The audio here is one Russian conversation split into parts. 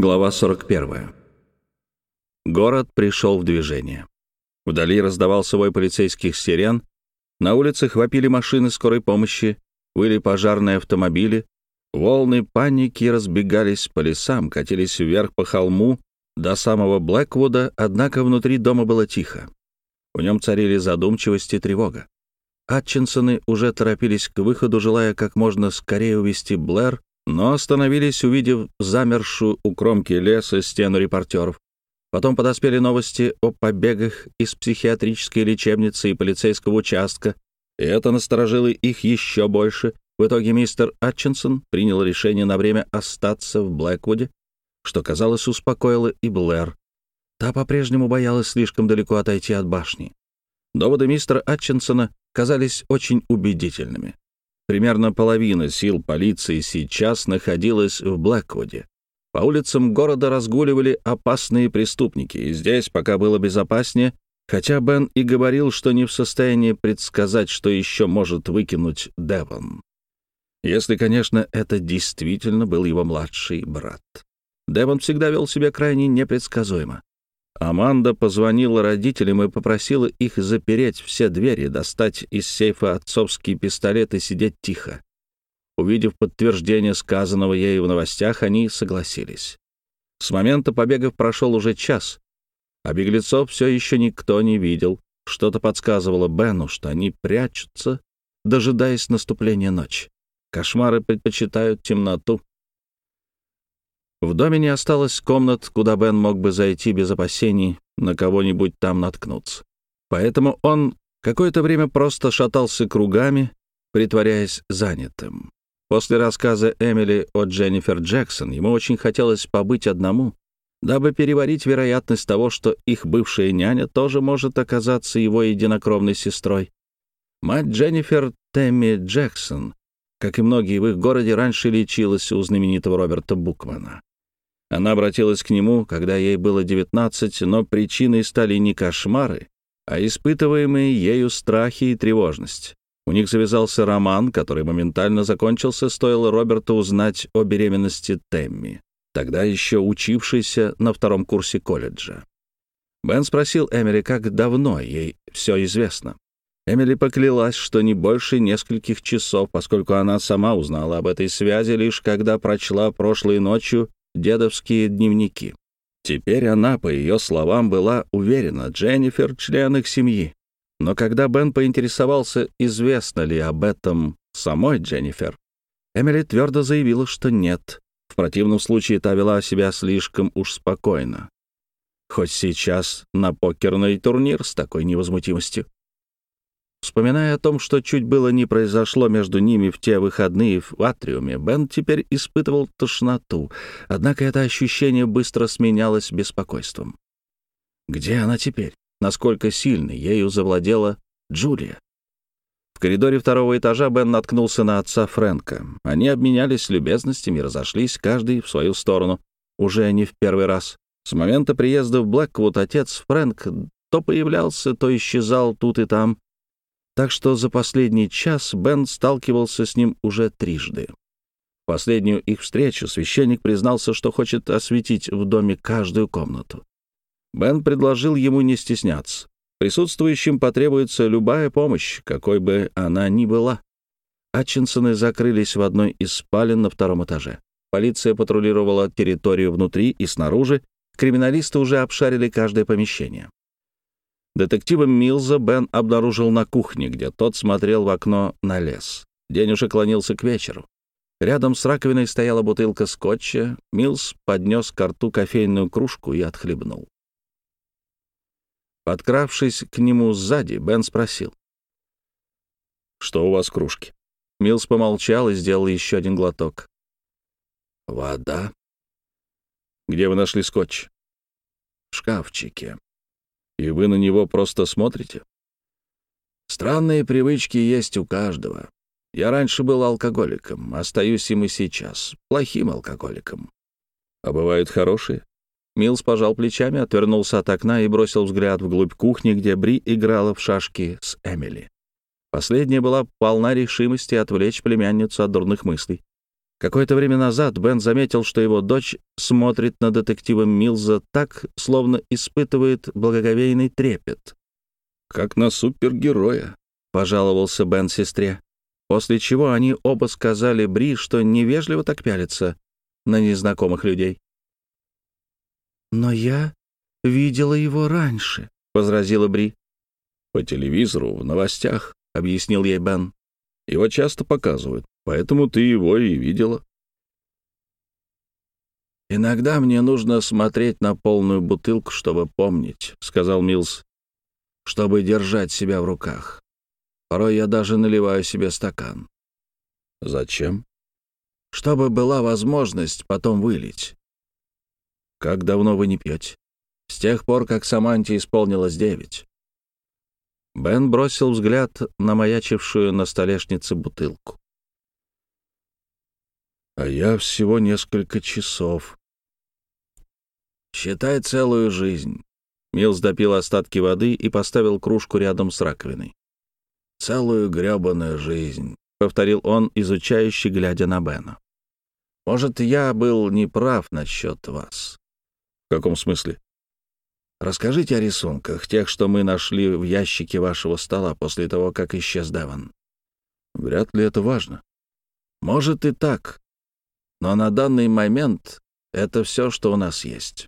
Глава 41. Город пришел в движение. Вдали раздавался вой полицейских сирен, на улицах вопили машины скорой помощи, выли пожарные автомобили, волны паники разбегались по лесам, катились вверх по холму до самого Блэквуда, однако внутри дома было тихо. В нем царили задумчивость и тревога. Атчинсоны уже торопились к выходу, желая как можно скорее увести Блэр но остановились, увидев замершую у кромки леса стену репортеров. Потом подоспели новости о побегах из психиатрической лечебницы и полицейского участка, и это насторожило их еще больше. В итоге мистер Атчинсон принял решение на время остаться в Блэквуде, что, казалось, успокоило и Блэр. Та по-прежнему боялась слишком далеко отойти от башни. Доводы мистера Атчинсона казались очень убедительными. Примерно половина сил полиции сейчас находилась в Блэквуде. По улицам города разгуливали опасные преступники, и здесь пока было безопаснее, хотя Бен и говорил, что не в состоянии предсказать, что еще может выкинуть Девон. Если, конечно, это действительно был его младший брат. Девон всегда вел себя крайне непредсказуемо. Аманда позвонила родителям и попросила их запереть все двери, достать из сейфа отцовский пистолет и сидеть тихо. Увидев подтверждение сказанного ею в новостях, они согласились. С момента побегов прошел уже час, а беглецов все еще никто не видел. Что-то подсказывало Бену, что они прячутся, дожидаясь наступления ночи. Кошмары предпочитают темноту. В доме не осталось комнат, куда Бен мог бы зайти без опасений на кого-нибудь там наткнуться. Поэтому он какое-то время просто шатался кругами, притворяясь занятым. После рассказа Эмили о Дженнифер Джексон ему очень хотелось побыть одному, дабы переварить вероятность того, что их бывшая няня тоже может оказаться его единокровной сестрой. Мать Дженнифер Тэмми Джексон, как и многие в их городе, раньше лечилась у знаменитого Роберта Букмана. Она обратилась к нему, когда ей было 19, но причиной стали не кошмары, а испытываемые ею страхи и тревожность. У них завязался роман, который моментально закончился, стоило Роберту узнать о беременности Темми, тогда еще учившейся на втором курсе колледжа. Бен спросил Эмили, как давно ей все известно. Эмили поклялась, что не больше нескольких часов, поскольку она сама узнала об этой связи лишь когда прочла прошлой ночью дедовские дневники. Теперь она, по ее словам, была уверена, Дженнифер — член их семьи. Но когда Бен поинтересовался, известно ли об этом самой Дженнифер, Эмили твердо заявила, что нет. В противном случае та вела себя слишком уж спокойно. Хоть сейчас на покерный турнир с такой невозмутимостью. Вспоминая о том, что чуть было не произошло между ними в те выходные в атриуме, Бен теперь испытывал тошноту, однако это ощущение быстро сменялось беспокойством. Где она теперь? Насколько сильно ею завладела Джулия? В коридоре второго этажа Бен наткнулся на отца Фрэнка. Они обменялись любезностями и разошлись, каждый в свою сторону, уже не в первый раз. С момента приезда в Блэквуд отец Фрэнк то появлялся, то исчезал тут и там, так что за последний час Бен сталкивался с ним уже трижды. В последнюю их встречу священник признался, что хочет осветить в доме каждую комнату. Бен предложил ему не стесняться. Присутствующим потребуется любая помощь, какой бы она ни была. Атчинсоны закрылись в одной из спален на втором этаже. Полиция патрулировала территорию внутри и снаружи, криминалисты уже обшарили каждое помещение. Детектива Милза Бен обнаружил на кухне, где тот смотрел в окно на лес. День уже клонился к вечеру. Рядом с раковиной стояла бутылка скотча. Милз поднес к рту кофейную кружку и отхлебнул. Подкравшись к нему сзади, Бен спросил. «Что у вас в кружке?» Милз помолчал и сделал еще один глоток. «Вода». «Где вы нашли скотч?» «В шкафчике», и вы на него просто смотрите? Странные привычки есть у каждого. Я раньше был алкоголиком, остаюсь им и сейчас, плохим алкоголиком. А бывают хорошие? Милс пожал плечами, отвернулся от окна и бросил взгляд вглубь кухни, где Бри играла в шашки с Эмили. Последняя была полна решимости отвлечь племянницу от дурных мыслей. Какое-то время назад Бен заметил, что его дочь смотрит на детектива Милза так, словно испытывает благоговейный трепет. «Как на супергероя», — пожаловался Бен сестре. После чего они оба сказали Бри, что невежливо так пялится на незнакомых людей. «Но я видела его раньше», — возразила Бри. «По телевизору, в новостях», — объяснил ей Бен. «Его часто показывают, поэтому ты его и видела». «Иногда мне нужно смотреть на полную бутылку, чтобы помнить», — сказал Милс, — «чтобы держать себя в руках. Порой я даже наливаю себе стакан». «Зачем?» «Чтобы была возможность потом вылить». «Как давно вы не пьете?» «С тех пор, как Саманте исполнилось девять». Бен бросил взгляд на маячившую на столешнице бутылку. «А я всего несколько часов». «Считай целую жизнь». Милс допил остатки воды и поставил кружку рядом с раковиной целую грёбаную жизнь», — повторил он, изучающий, глядя на Бена. «Может, я был неправ насчет вас». «В каком смысле?» «Расскажите о рисунках, тех, что мы нашли в ящике вашего стола после того, как исчез Деван». «Вряд ли это важно». «Может и так, но на данный момент это все, что у нас есть».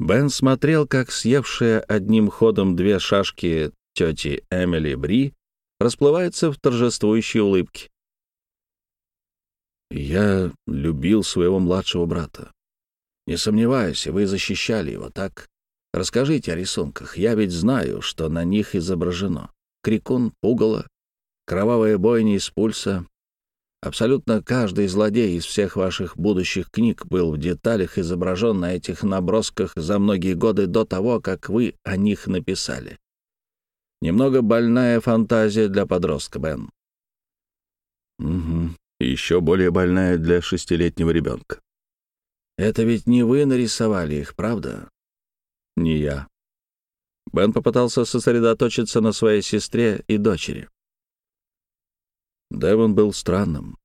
Бен смотрел, как съевшая одним ходом две шашки тети Эмили Бри расплывается в торжествующей улыбке. «Я любил своего младшего брата. Не сомневаюсь, вы защищали его, так? Расскажите о рисунках. Я ведь знаю, что на них изображено. Крикун, пугало, кровавая бойня из пульса. Абсолютно каждый злодей из всех ваших будущих книг был в деталях изображен на этих набросках за многие годы до того, как вы о них написали. Немного больная фантазия для подростка, Бен. Угу. Еще более больная для шестилетнего ребенка. Это ведь не вы нарисовали их, правда? Не я. Бен попытался сосредоточиться на своей сестре и дочери. Девон был странным.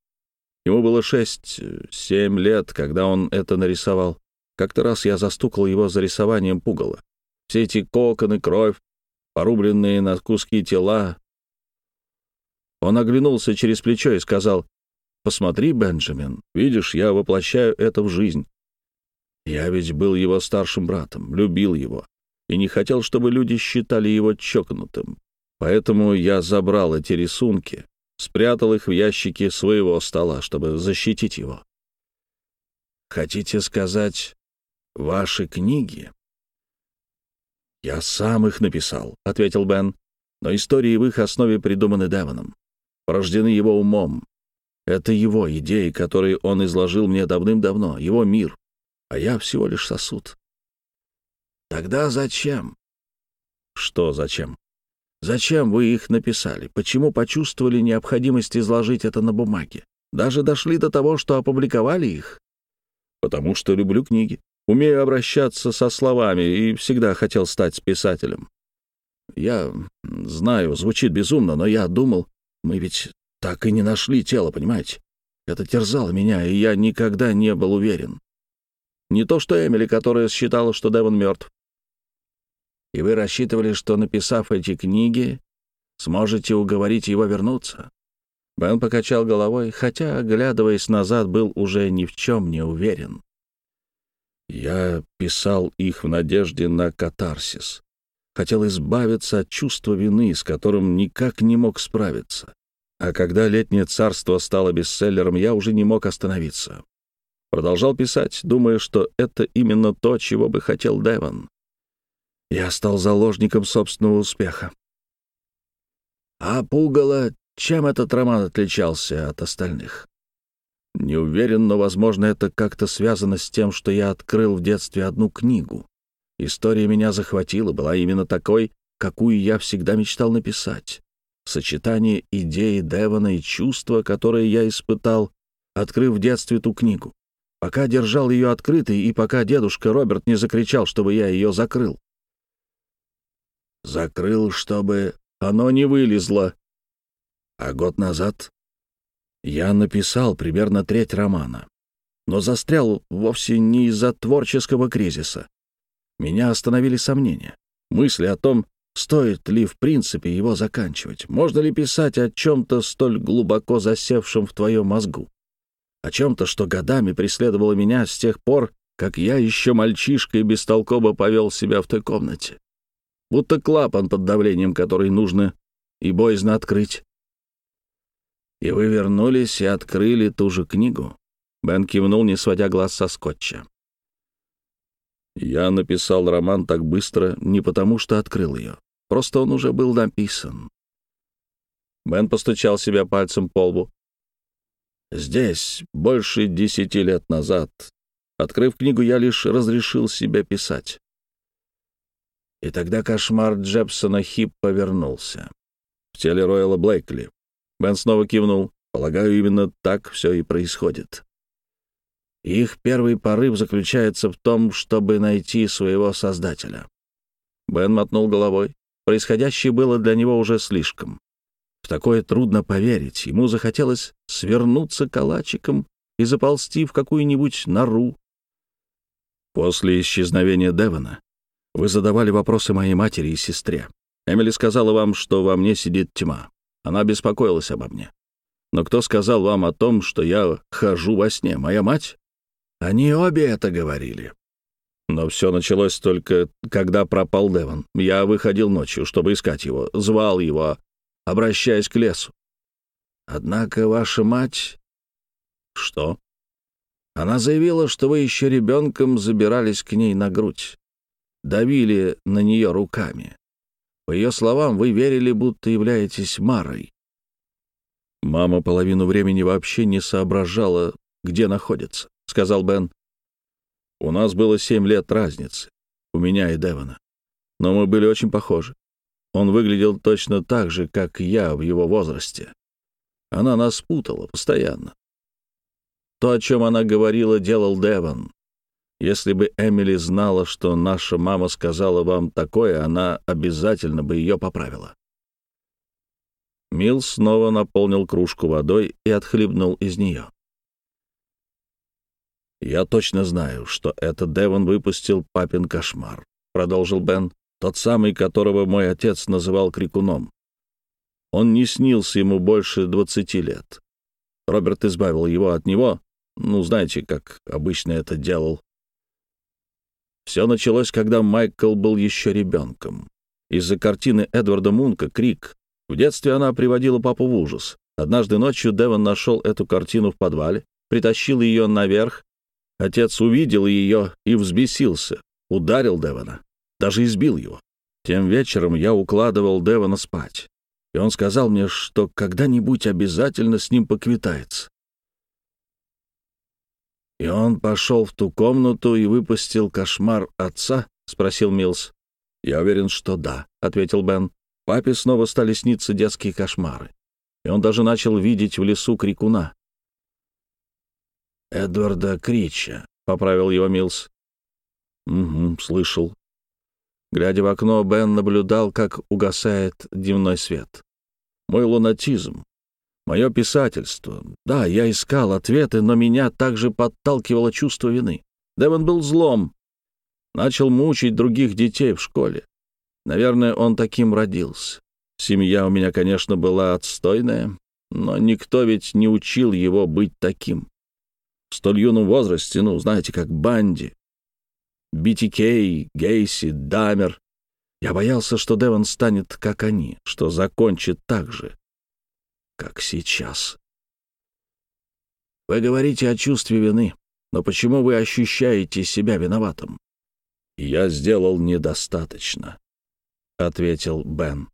Ему было шесть-семь лет, когда он это нарисовал. Как-то раз я застукал его за рисованием пугала. Все эти коконы, кровь, порубленные на куски тела. Он оглянулся через плечо и сказал, «Посмотри, Бенджамин, видишь, я воплощаю это в жизнь. Я ведь был его старшим братом, любил его и не хотел, чтобы люди считали его чокнутым. Поэтому я забрал эти рисунки, спрятал их в ящике своего стола, чтобы защитить его. Хотите сказать, ваши книги «Я сам их написал», — ответил Бен. «Но истории в их основе придуманы Девоном, порождены его умом. Это его идеи, которые он изложил мне давным-давно, его мир, а я всего лишь сосуд». «Тогда зачем?» «Что зачем?» «Зачем вы их написали? Почему почувствовали необходимость изложить это на бумаге? Даже дошли до того, что опубликовали их?» «Потому что люблю книги. Умею обращаться со словами и всегда хотел стать писателем. Я знаю, звучит безумно, но я думал, мы ведь так и не нашли тело, понимаете? Это терзало меня, и я никогда не был уверен. Не то что Эмили, которая считала, что Девон мертв. И вы рассчитывали, что, написав эти книги, сможете уговорить его вернуться? Бен покачал головой, хотя, оглядываясь назад, был уже ни в чем не уверен. Я писал их в надежде на катарсис. Хотел избавиться от чувства вины, с которым никак не мог справиться. А когда «Летнее царство» стало бестселлером, я уже не мог остановиться. Продолжал писать, думая, что это именно то, чего бы хотел Деван. Я стал заложником собственного успеха. А пугало, чем этот роман отличался от остальных? Не уверен, но, возможно, это как-то связано с тем, что я открыл в детстве одну книгу. История меня захватила, была именно такой, какую я всегда мечтал написать. Сочетание идеи Девона и чувства, которые я испытал, открыв в детстве ту книгу. Пока держал ее открытой, и пока дедушка Роберт не закричал, чтобы я ее закрыл. Закрыл, чтобы оно не вылезло. А год назад Я написал примерно треть романа, но застрял вовсе не из-за творческого кризиса. Меня остановили сомнения, мысли о том, стоит ли в принципе его заканчивать, можно ли писать о чем-то столь глубоко засевшем в твоем мозгу, о чем-то, что годами преследовало меня с тех пор, как я еще мальчишкой бестолково повел себя в той комнате. Будто клапан под давлением, который нужно и боязно открыть. И вы вернулись и открыли ту же книгу. Бен кивнул, не сводя глаз со скотча. Я написал роман так быстро не потому, что открыл ее. Просто он уже был написан. Бен постучал себя пальцем по лбу. Здесь, больше десяти лет назад, открыв книгу, я лишь разрешил себе писать. И тогда кошмар Джепсона Хип повернулся. В теле Ройла Блейкли. Бен снова кивнул. Полагаю, именно так все и происходит. Их первый порыв заключается в том, чтобы найти своего создателя. Бен мотнул головой. Происходящее было для него уже слишком. В такое трудно поверить. Ему захотелось свернуться калачиком и заползти в какую-нибудь нору. После исчезновения Девона вы задавали вопросы моей матери и сестре. Эмили сказала вам, что во мне сидит тьма. Она беспокоилась обо мне. Но кто сказал вам о том, что я хожу во сне? Моя мать? Они обе это говорили. Но все началось только, когда пропал Девон. Я выходил ночью, чтобы искать его, звал его, обращаясь к лесу. Однако ваша мать... Что? Она заявила, что вы еще ребенком забирались к ней на грудь, давили на нее руками. По ее словам, вы верили, будто являетесь Марой. Мама половину времени вообще не соображала, где находится, — сказал Бен. У нас было семь лет разницы, у меня и Девона. Но мы были очень похожи. Он выглядел точно так же, как я в его возрасте. Она нас путала постоянно. То, о чем она говорила, делал Девон. Если бы Эмили знала, что наша мама сказала вам такое, она обязательно бы ее поправила. Мил снова наполнил кружку водой и отхлебнул из нее. «Я точно знаю, что это Девон выпустил папин кошмар», — продолжил Бен, «тот самый, которого мой отец называл крикуном. Он не снился ему больше двадцати лет. Роберт избавил его от него, ну, знаете, как обычно это делал, все началось, когда Майкл был еще ребенком. Из-за картины Эдварда Мунка «Крик». В детстве она приводила папу в ужас. Однажды ночью Девон нашел эту картину в подвале, притащил ее наверх. Отец увидел ее и взбесился, ударил Девона, даже избил его. Тем вечером я укладывал Девона спать, и он сказал мне, что когда-нибудь обязательно с ним поквитается. «И он пошел в ту комнату и выпустил кошмар отца?» — спросил Милс. «Я уверен, что да», — ответил Бен. Папе снова стали сниться детские кошмары, и он даже начал видеть в лесу крикуна. «Эдварда Крича», — поправил его Милс. «Угу, слышал». Глядя в окно, Бен наблюдал, как угасает дневной свет. «Мой лунатизм, Мое писательство. Да, я искал ответы, но меня также подталкивало чувство вины. Девон был злом. Начал мучить других детей в школе. Наверное, он таким родился. Семья у меня, конечно, была отстойная, но никто ведь не учил его быть таким. В столь юном возрасте, ну, знаете, как Банди, BTK, Гейси, Дамер. Я боялся, что Девон станет как они, что закончит так же как сейчас. Вы говорите о чувстве вины, но почему вы ощущаете себя виноватым? Я сделал недостаточно, — ответил Бен.